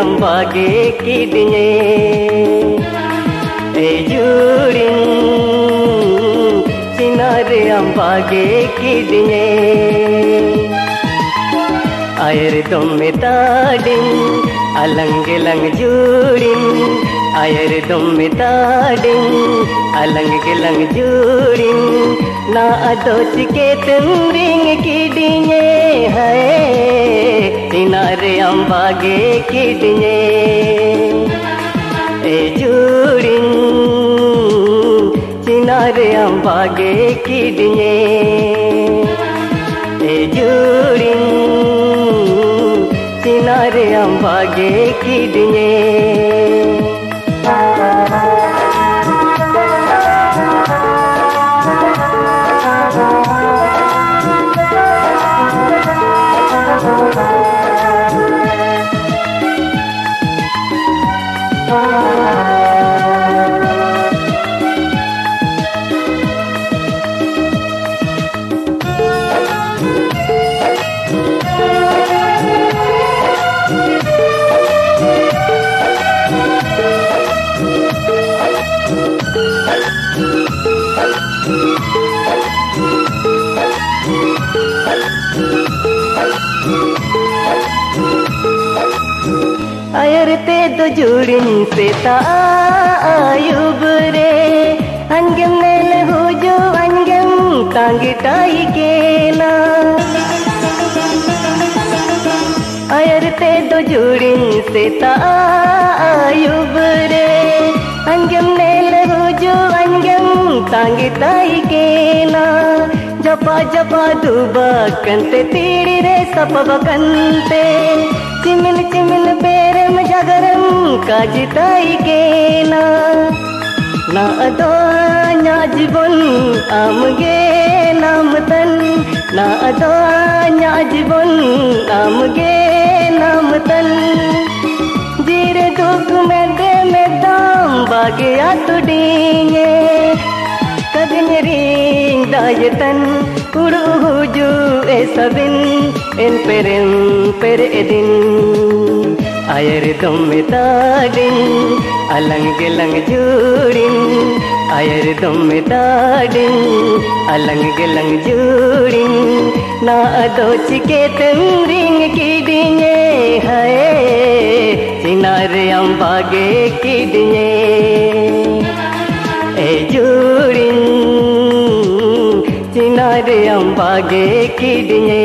अम्बागे किदने तेजूरिन सिनारे अम्बागे किदने आयर दोमे ताडिन, अलंग लंग जूड़िन आयर दोमे ताडिन, अलंग लंग जूड़िन ना अदोच के तुम रिंग है किनारे अंबागे किडिए ए जूड़िन चिनारे अंबागे किडिए ए जूड़िन चिनारे ಅಯರತೆ ದುಜುಡಿನಿ ಸೇತ ಆಯುಬುರೆ ಅನ್ಗೆಂ ನೆಲ ಹೂಜು ಅನ್ಗೆಂ ಕಾಂಗಿಟಾಯಿ ಕೇಲ ಅಯರತೆ ದುಜುಡಿನಿ ಸೇತ ಆಯುಬುರೆ ಅನ್ಗೆಂ ನೆಲ ಹೂಜು ಅನ್ಗೆಂ ಕಾಂಗಿಟಾಯಿ ಕೇಲ ಜಪ ಜಪ ದುಬ ಕಂತೆ ತೀಡಿರೆ ಸಪವ ಕಂತೆ चिमिल चिमिल पेरम जगरम जागरम काजिताई के ना ना अदो ना जीवन आम गे नाम तन। ना अदो ना जीवन आम गे नाम तन। जीर दुख में दे में दाम, बागे आ तुडीये रींदा ये तन Kuruju esabin en peren per edin Ayer dommetadin alang gelang jurin Ayer dommetadin alang gelang jurin Na ado chiketen ring kidinye hae Chinare ambage kidinye Eju चिनारे अंबागे किडिए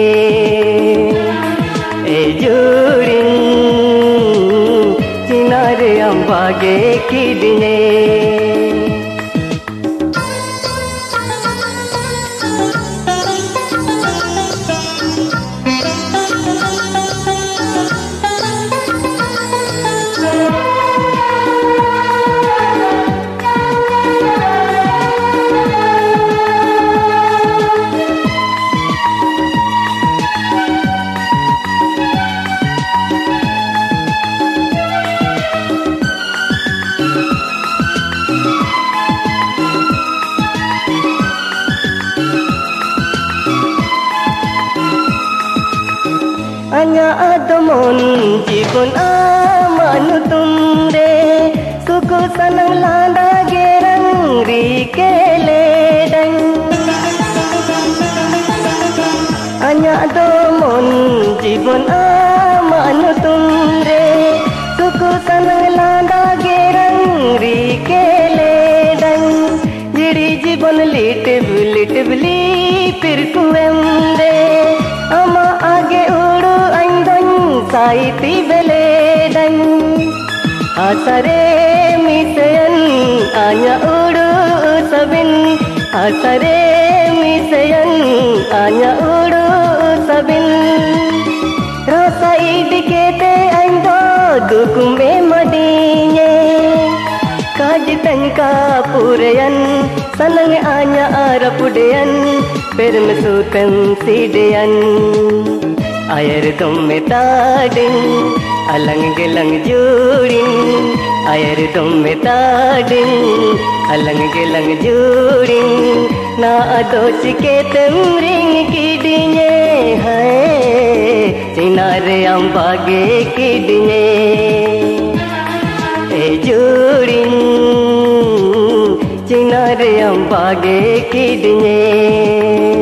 ए जूड़िन चिनारे अंबागे আদমন জীবন আমানু তুমরে সুকু সনং লাঁদা গে রং রি কেলে ডং আন্যা আদমন জীবন আমানু তুমরে সুকু সনং লাঁদা গে রং রি কেলে ডং জিড়ি জীবন লিট বিলিট বিলি পিরকুয়েম দে ಆಯಿತಿ ಬೆಲೆ ದಂಗ್ ಆಸರೆ ಮಿಸೆಯನ್ ಆಯ ಉಡು ಸಬಿನ್ ಆಸರೆ ಮಿಸೆಯನ್ ಆಯ ಉಡು ಸಬಿನ್ ರಸ ಇಡಿಕೆತೆ ಅಂದೋ ದುಕುಮೆ ಮಡಿಯೆ ಕಾಜಿ ತಂಕ ಪೂರೆಯನ್ ಸನಂಗ ಆಯ ಆರ ಪುಡೆಯನ್ பெருமை சூத்தம் சீடையன் sidayan ayer tumme tadin alang gelang jurin ayer tumme tadin alang gelang jurin na adoch ke ring kidinye hai sinare ambage kidinye e jurin चिनारे अंबागे किडने